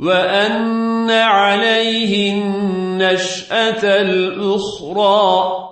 وأن عليه النشأة الأخرى